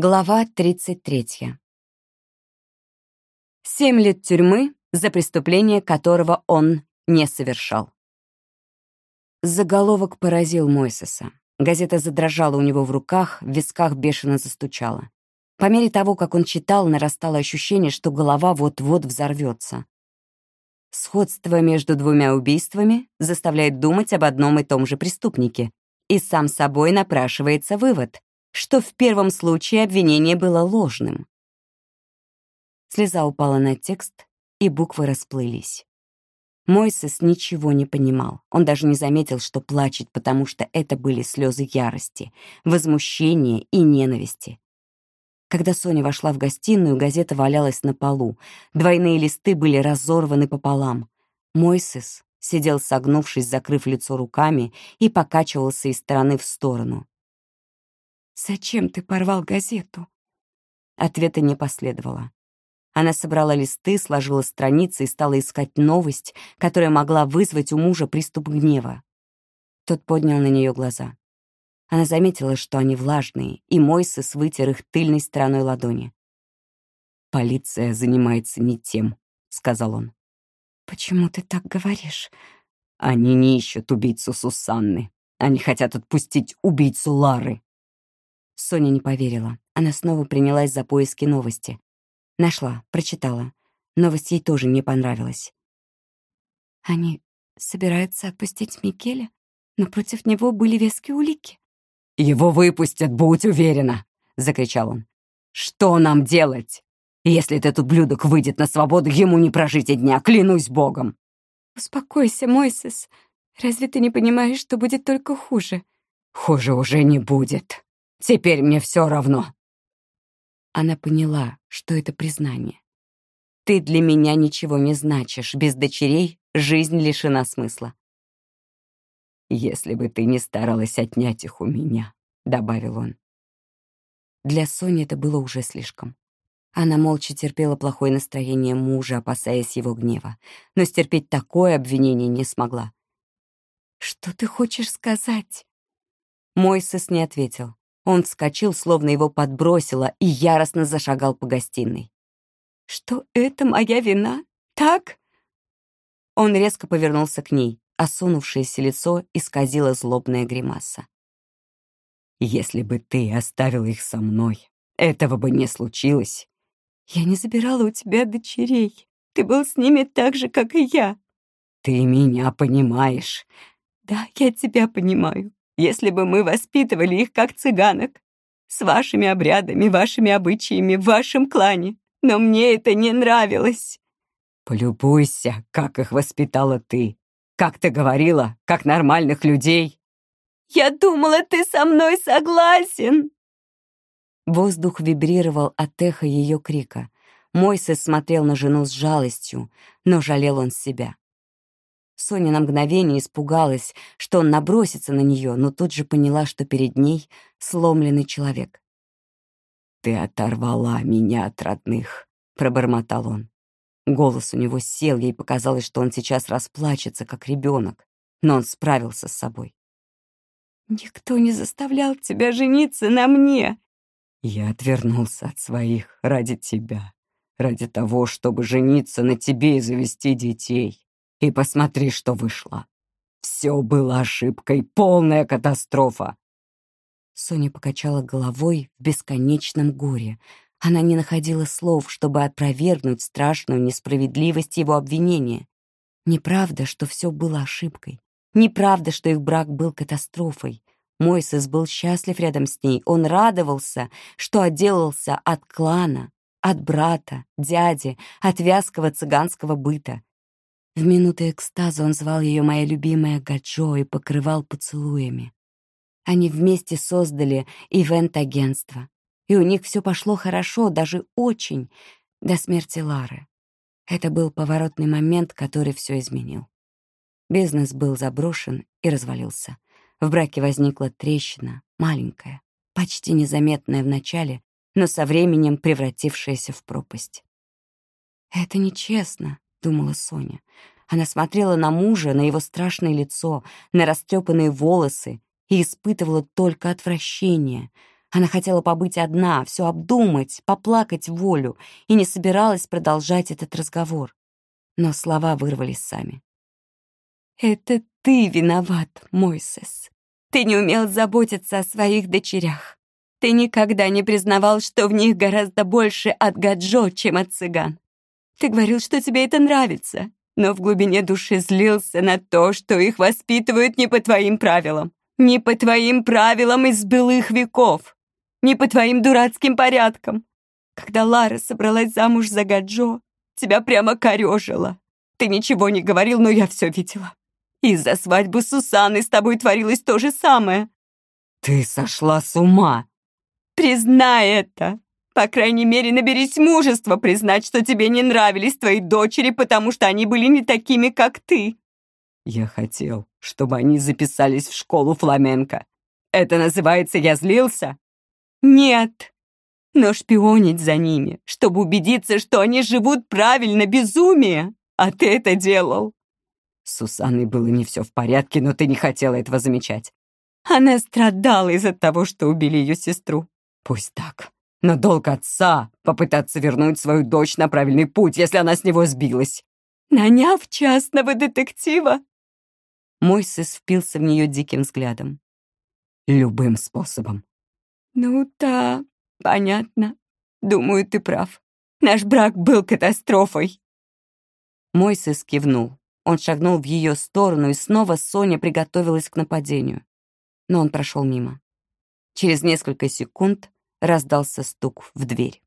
Глава 33. Семь лет тюрьмы за преступление, которого он не совершал. Заголовок поразил Мойсеса. Газета задрожала у него в руках, в висках бешено застучала. По мере того, как он читал, нарастало ощущение, что голова вот-вот взорвется. Сходство между двумя убийствами заставляет думать об одном и том же преступнике, и сам собой напрашивается вывод что в первом случае обвинение было ложным. Слеза упала на текст, и буквы расплылись. Мойсес ничего не понимал. Он даже не заметил, что плачет, потому что это были слезы ярости, возмущения и ненависти. Когда Соня вошла в гостиную, газета валялась на полу. Двойные листы были разорваны пополам. Мойсес сидел согнувшись, закрыв лицо руками, и покачивался из стороны в сторону. «Зачем ты порвал газету?» Ответа не последовало. Она собрала листы, сложила страницы и стала искать новость, которая могла вызвать у мужа приступ гнева. Тот поднял на нее глаза. Она заметила, что они влажные, и Мойсес вытер их тыльной стороной ладони. «Полиция занимается не тем», — сказал он. «Почему ты так говоришь?» «Они не ищут убийцу Сусанны. Они хотят отпустить убийцу Лары». Соня не поверила. Она снова принялась за поиски новости. Нашла, прочитала. Новость ей тоже не понравилась. Они собираются отпустить Микеля, но против него были веские улики. «Его выпустят, будь уверена!» — закричал он. «Что нам делать? Если этот ублюдок выйдет на свободу, ему не прожить и дня, клянусь богом!» «Успокойся, Мойсес. Разве ты не понимаешь, что будет только хуже?» «Хуже уже не будет. Теперь мне все равно». Она поняла, что это признание. «Ты для меня ничего не значишь. Без дочерей жизнь лишена смысла». «Если бы ты не старалась отнять их у меня», — добавил он. Для Сони это было уже слишком. Она молча терпела плохое настроение мужа, опасаясь его гнева, но стерпеть такое обвинение не смогла. «Что ты хочешь сказать?» Мойсес не ответил. Он вскочил, словно его подбросило, и яростно зашагал по гостиной. «Что это моя вина? Так?» Он резко повернулся к ней. Осунувшееся лицо исказило злобная гримаса. «Если бы ты оставил их со мной, этого бы не случилось». «Я не забирала у тебя дочерей. Ты был с ними так же, как и я». «Ты меня понимаешь». «Да, я тебя понимаю если бы мы воспитывали их как цыганок, с вашими обрядами, вашими обычаями, в вашем клане. Но мне это не нравилось». «Полюбуйся, как их воспитала ты. Как ты говорила, как нормальных людей». «Я думала, ты со мной согласен!» Воздух вибрировал от эха ее крика. Мойсес смотрел на жену с жалостью, но жалел он себя. Соня на мгновение испугалась, что он набросится на нее, но тут же поняла, что перед ней сломленный человек. «Ты оторвала меня от родных», — пробормотал он. Голос у него сел, ей показалось, что он сейчас расплачется, как ребенок, но он справился с собой. «Никто не заставлял тебя жениться на мне!» «Я отвернулся от своих ради тебя, ради того, чтобы жениться на тебе и завести детей. И посмотри, что вышло. Все было ошибкой, полная катастрофа. Соня покачала головой в бесконечном горе. Она не находила слов, чтобы опровергнуть страшную несправедливость его обвинения. Неправда, что все было ошибкой. Неправда, что их брак был катастрофой. Мойсес был счастлив рядом с ней. Он радовался, что отделался от клана, от брата, дяди, от вязкого цыганского быта. В минуты экстаза он звал ее «моя любимая Гаджо» и покрывал поцелуями. Они вместе создали ивент-агентство, и у них все пошло хорошо, даже очень, до смерти Лары. Это был поворотный момент, который все изменил. Бизнес был заброшен и развалился. В браке возникла трещина, маленькая, почти незаметная вначале, но со временем превратившаяся в пропасть. «Это нечестно», — думала Соня. Она смотрела на мужа, на его страшное лицо, на растрепанные волосы и испытывала только отвращение. Она хотела побыть одна, все обдумать, поплакать волю и не собиралась продолжать этот разговор. Но слова вырвались сами. «Это ты виноват, Мойсес. Ты не умел заботиться о своих дочерях. Ты никогда не признавал, что в них гораздо больше от Гаджо, чем от цыган. Ты говорил, что тебе это нравится, но в глубине души злился на то, что их воспитывают не по твоим правилам. Не по твоим правилам из былых веков не по твоим дурацким порядкам. Когда Лара собралась замуж за Гаджо, тебя прямо корёжило. Ты ничего не говорил, но я все видела. Из-за свадьбы Сусаны с тобой творилось то же самое. Ты сошла с ума. Признай это. По крайней мере, наберись мужества признать, что тебе не нравились твои дочери, потому что они были не такими, как ты. Я хотел, чтобы они записались в школу фламенко. Это называется «я злился»? Нет. Но шпионить за ними, чтобы убедиться, что они живут правильно, безумие. А ты это делал. С Сусанной было не все в порядке, но ты не хотела этого замечать. Она страдала из-за того, что убили ее сестру. Пусть так. Но долг отца — попытаться вернуть свою дочь на правильный путь, если она с него сбилась. Наняв частного детектива. Мойсес впился в нее диким взглядом. Любым способом. «Ну да, понятно. Думаю, ты прав. Наш брак был катастрофой». Мойсес кивнул. Он шагнул в ее сторону, и снова Соня приготовилась к нападению. Но он прошел мимо. Через несколько секунд раздался стук в дверь.